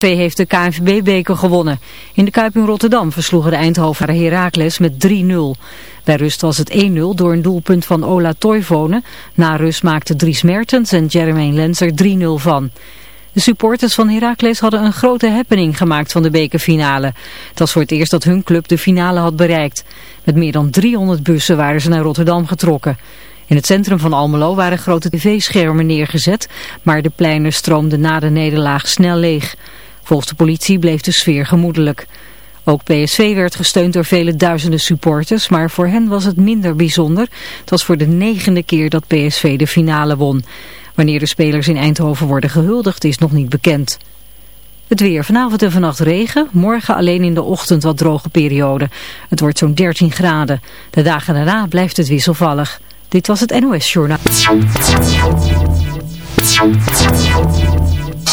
PSV heeft de KNVB-beker gewonnen. In de Kuip in Rotterdam versloegen de Eindhoven Heracles met 3-0. Bij rust was het 1-0 door een doelpunt van Ola Toivonen. Na rust maakten Dries Mertens en Jermaine Lens er 3-0 van. De supporters van Heracles hadden een grote happening gemaakt van de bekerfinale. Het was voor het eerst dat hun club de finale had bereikt. Met meer dan 300 bussen waren ze naar Rotterdam getrokken. In het centrum van Almelo waren grote tv-schermen neergezet, maar de pleinen stroomden na de nederlaag snel leeg. Volgens de politie bleef de sfeer gemoedelijk. Ook PSV werd gesteund door vele duizenden supporters, maar voor hen was het minder bijzonder. Het was voor de negende keer dat PSV de finale won. Wanneer de spelers in Eindhoven worden gehuldigd is nog niet bekend. Het weer vanavond en vannacht regen, morgen alleen in de ochtend wat droge periode. Het wordt zo'n 13 graden. De dagen daarna blijft het wisselvallig. Dit was het NOS Journaal.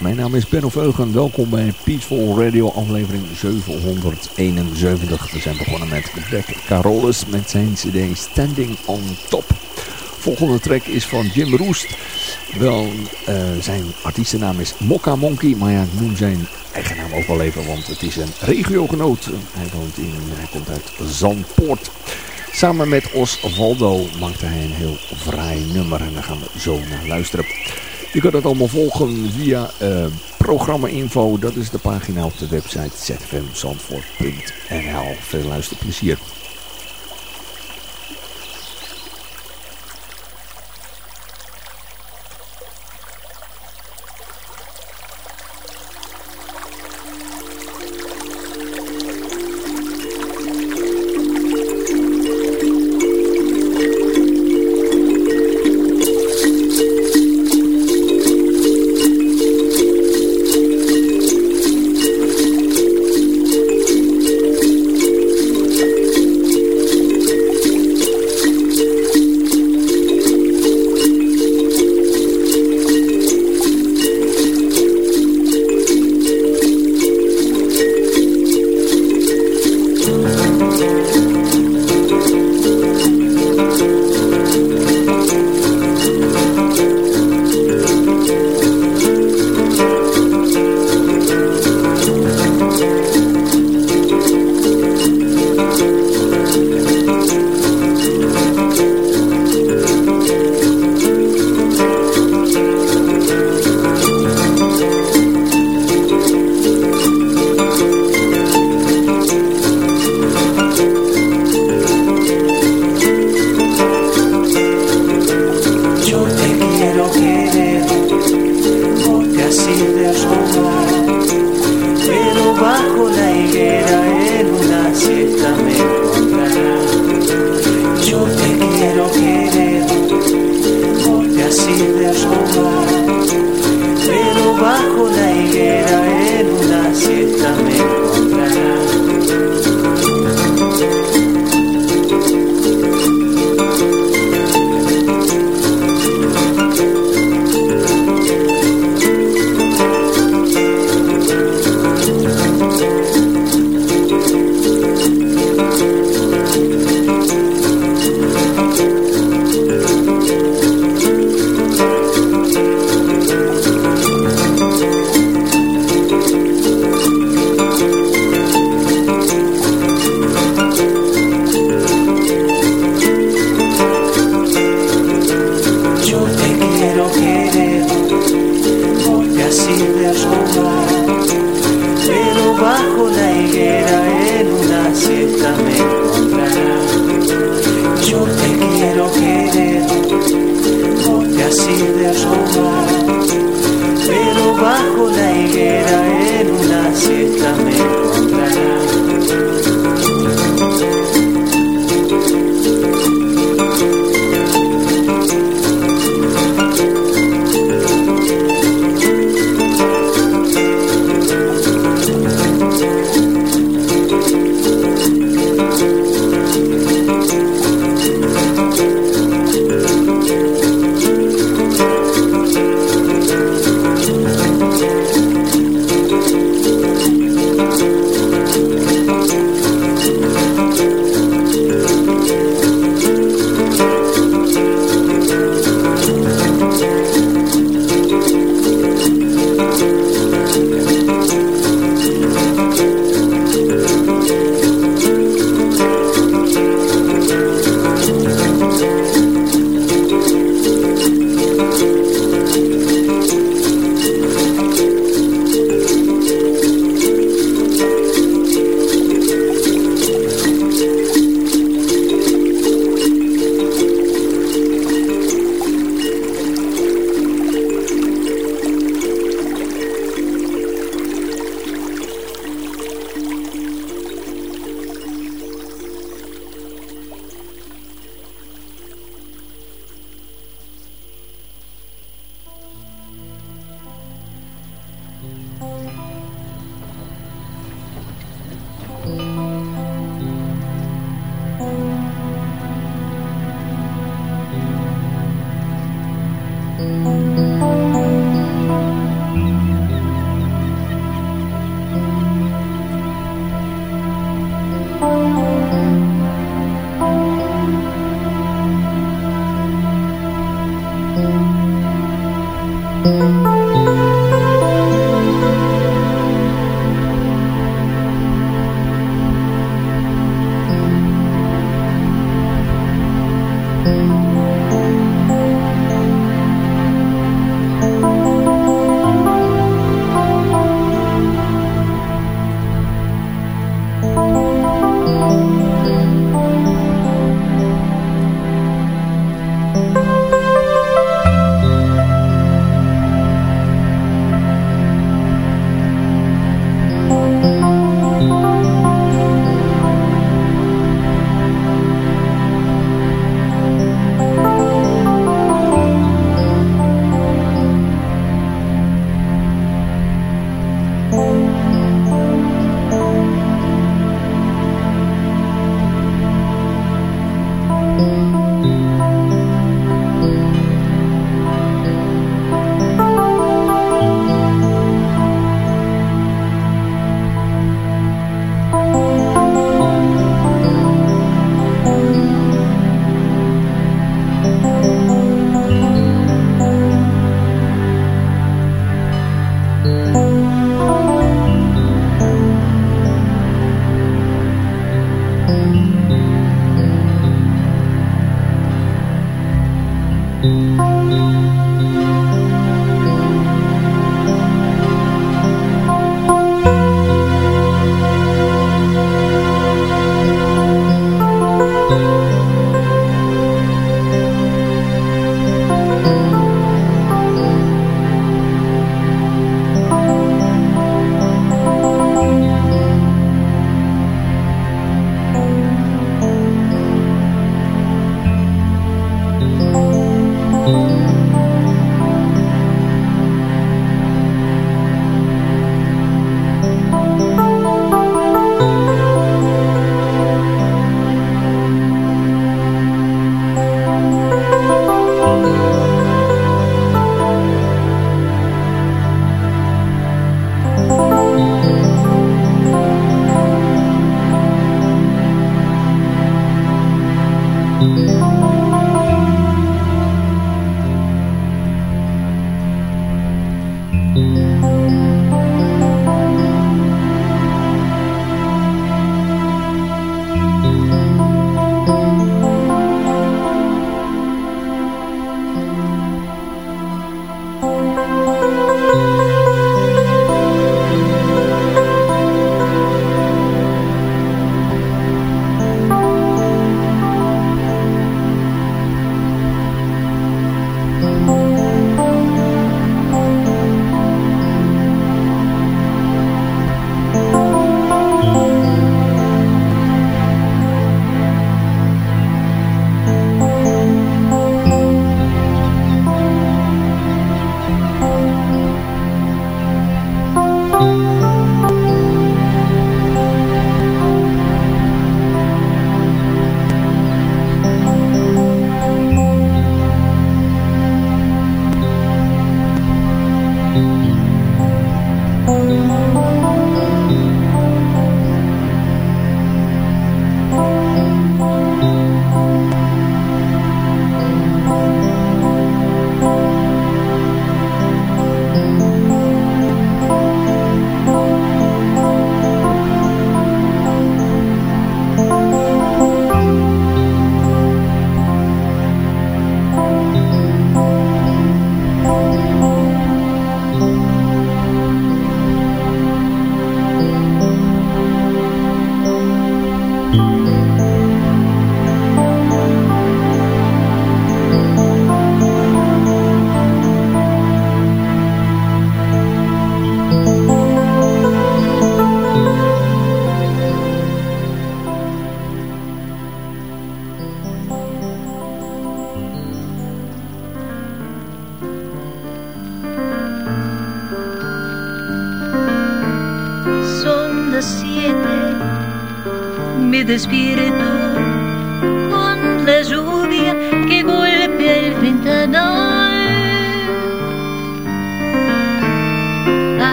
Mijn naam is Ben Veugen. Welkom bij Peaceful Radio aflevering 771. We zijn begonnen met Beck Carolus met zijn cd Standing on Top. Volgende track is van Jim Roest. Wel, uh, zijn artiestennaam is Mokka Monkey, maar ja, ik noem zijn eigen naam ook wel even, want het is een regiogenoot. Hij, woont in, hij komt uit Zandpoort. Samen met Osvaldo maakte hij een heel fraai nummer en daar gaan we zo naar luisteren. Je kunt het allemaal volgen via uh, programma info. Dat is de pagina op de website zfmzandvoort.nl. Veel luisterplezier.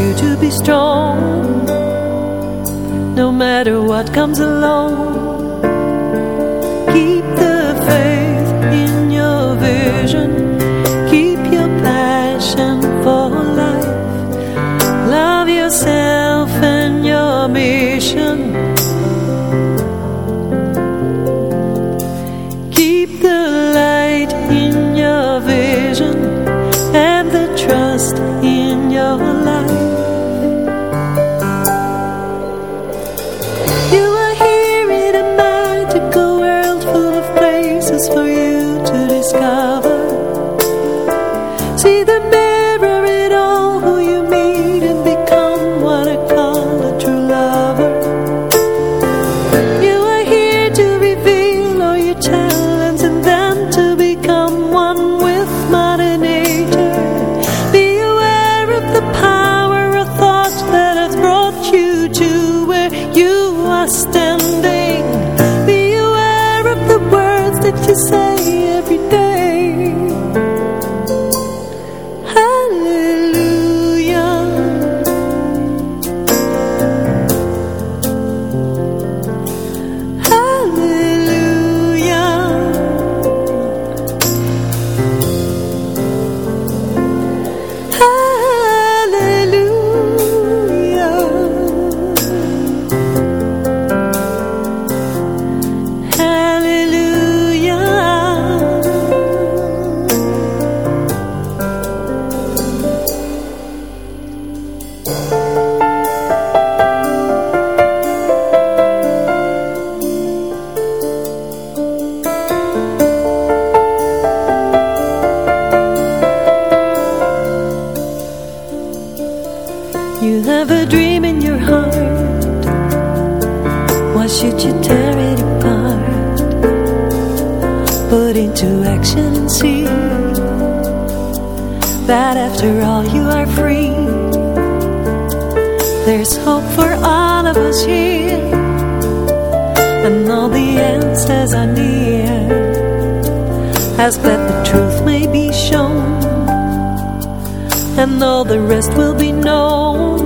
you to be strong. No matter what comes along Keep the faith in your vision. After all, you are free. There's hope for all of us here, and all the answers are near. As that the truth may be shown, and all the rest will be known.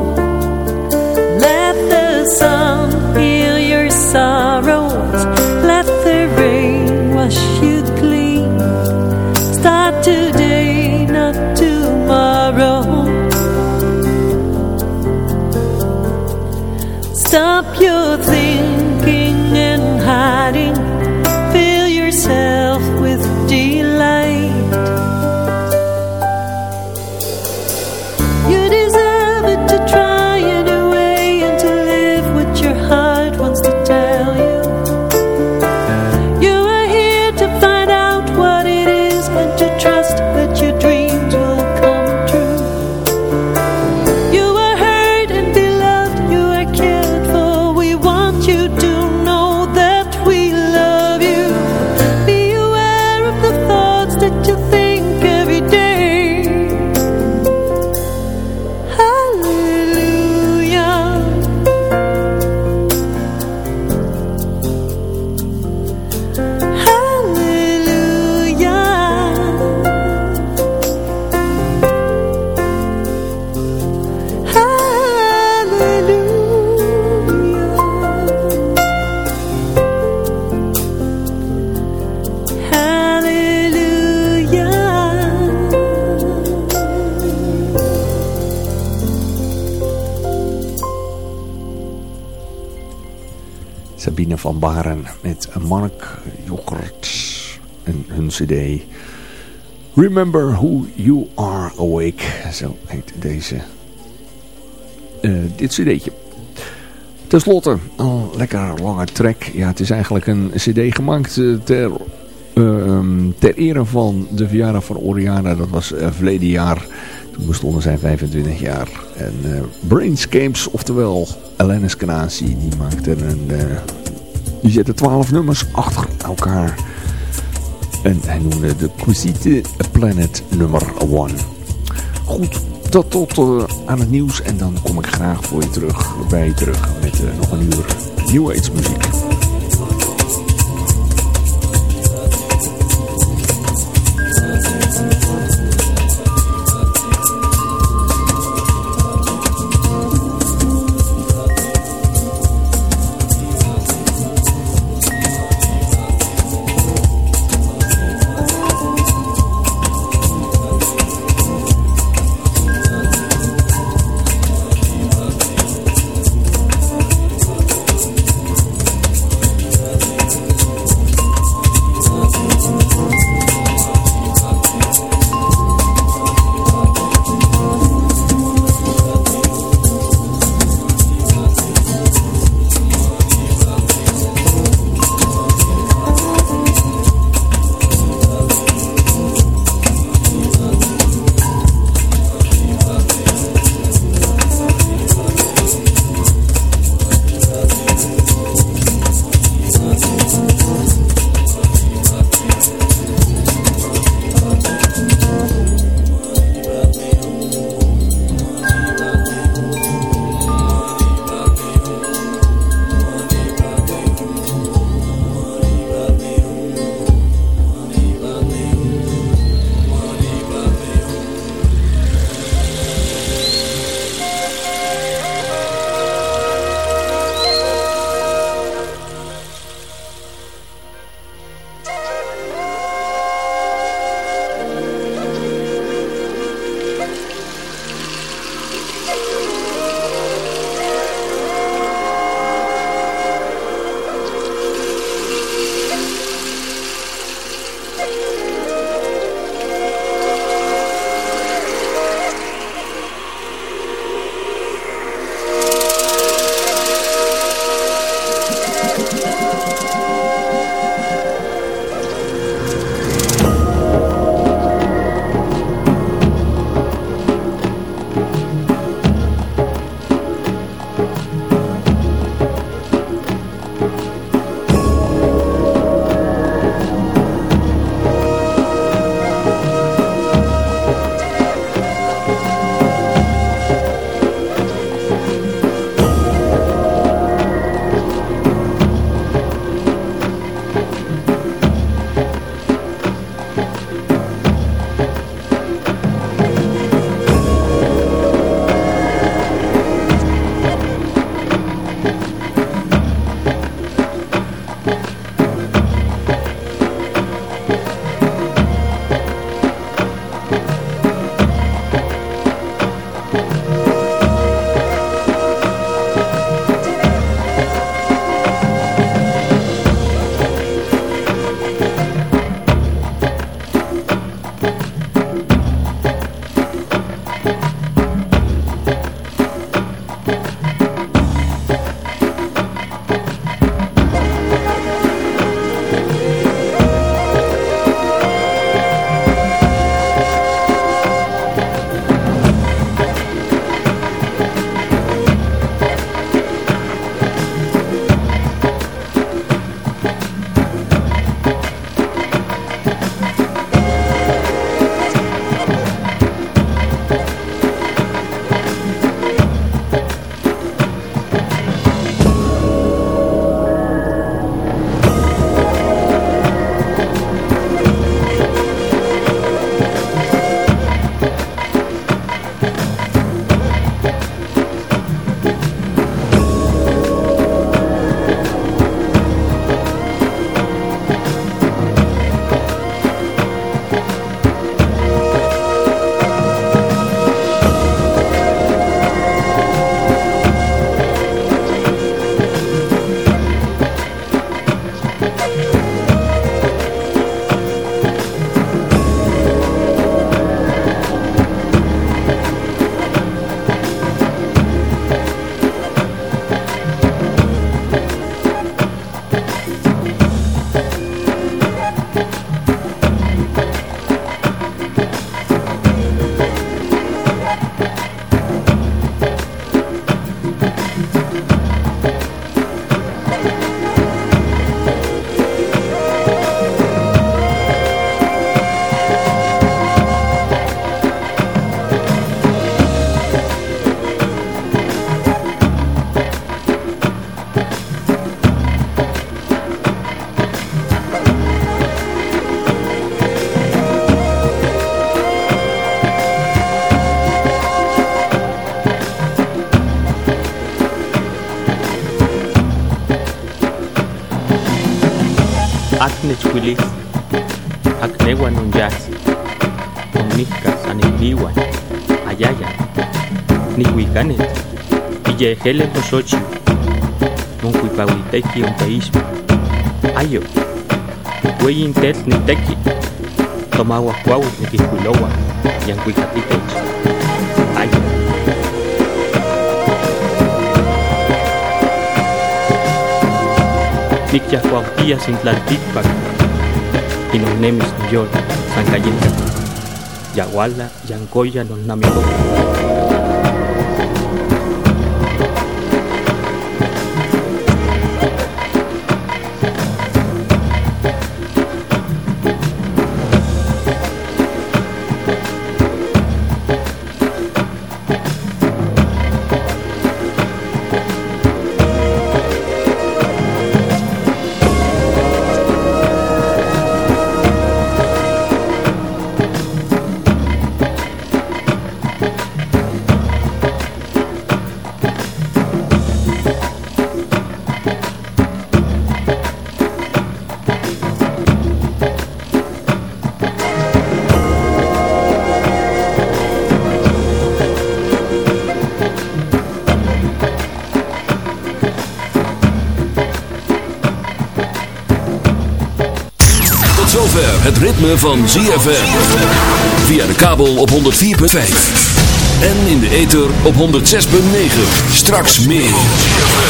Van Baren met Mark Jochert en hun cd Remember Who You Are Awake. Zo heet deze, uh, dit cd'tje. Ten slotte, een lekker lange track. Ja, het is eigenlijk een cd gemaakt uh, ter, uh, ter ere van de verjaardag van Oriana. Dat was uh, verleden jaar. Toen bestonden zij 25 jaar. En uh, Brainscapes, oftewel Alanis Canasi, die maakte een... die zette 12 nummers achter elkaar. En hij noemde de Quisite Planet nummer 1. Goed, dat tot uh, aan het nieuws. En dan kom ik graag voor je terug, bij je terug met uh, nog een uur New Age muziek. Willis, Aknewan Unyas, Omnizcas, Anigniwan, Ayaya, Nihuiganet, Iyejeles Osochi, Moncuipahuitequi Onteísmo, Ayo, Hueyintet Nitequi, Tomahuacuau Niquiscuilowa, Yancuicatitech, Ayo. Nikyahkuautia sin tlaltikpak Inonnemis New York, Sancayinca, Yaguala, Yancoya, Nonnamibó. Ritme van ZFM. Via de kabel op 104.5. En in de ether op 106.9. Straks meer.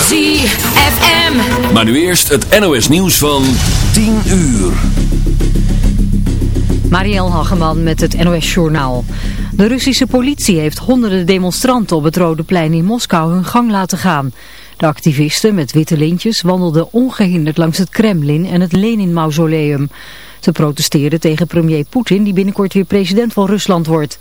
ZFM. Maar nu eerst het NOS nieuws van 10 uur. Marielle Hageman met het NOS Journaal. De Russische politie heeft honderden demonstranten op het Rode Plein in Moskou hun gang laten gaan. De activisten met witte lintjes wandelden ongehinderd langs het Kremlin en het Lenin-mausoleum. Ze protesteerden tegen premier Poetin die binnenkort weer president van Rusland wordt.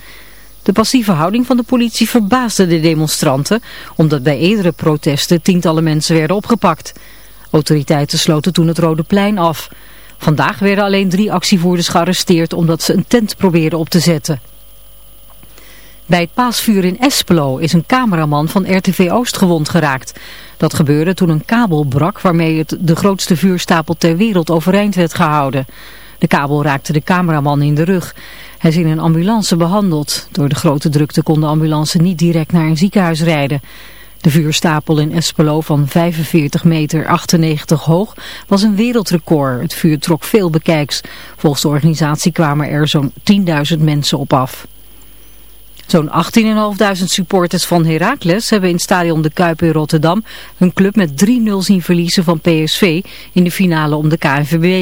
De passieve houding van de politie verbaasde de demonstranten, omdat bij eerdere protesten tientallen mensen werden opgepakt. Autoriteiten sloten toen het Rode Plein af. Vandaag werden alleen drie actievoerders gearresteerd omdat ze een tent probeerden op te zetten. Bij het paasvuur in Espelo is een cameraman van RTV Oost gewond geraakt. Dat gebeurde toen een kabel brak waarmee het de grootste vuurstapel ter wereld overeind werd gehouden. De kabel raakte de cameraman in de rug. Hij is in een ambulance behandeld. Door de grote drukte kon de ambulance niet direct naar een ziekenhuis rijden. De vuurstapel in Espelo van 45 meter 98 hoog was een wereldrecord. Het vuur trok veel bekijks. Volgens de organisatie kwamen er zo'n 10.000 mensen op af. Zo'n 18.500 supporters van Heracles hebben in stadion De Kuip in Rotterdam hun club met 3-0 zien verliezen van PSV in de finale om de KNVB.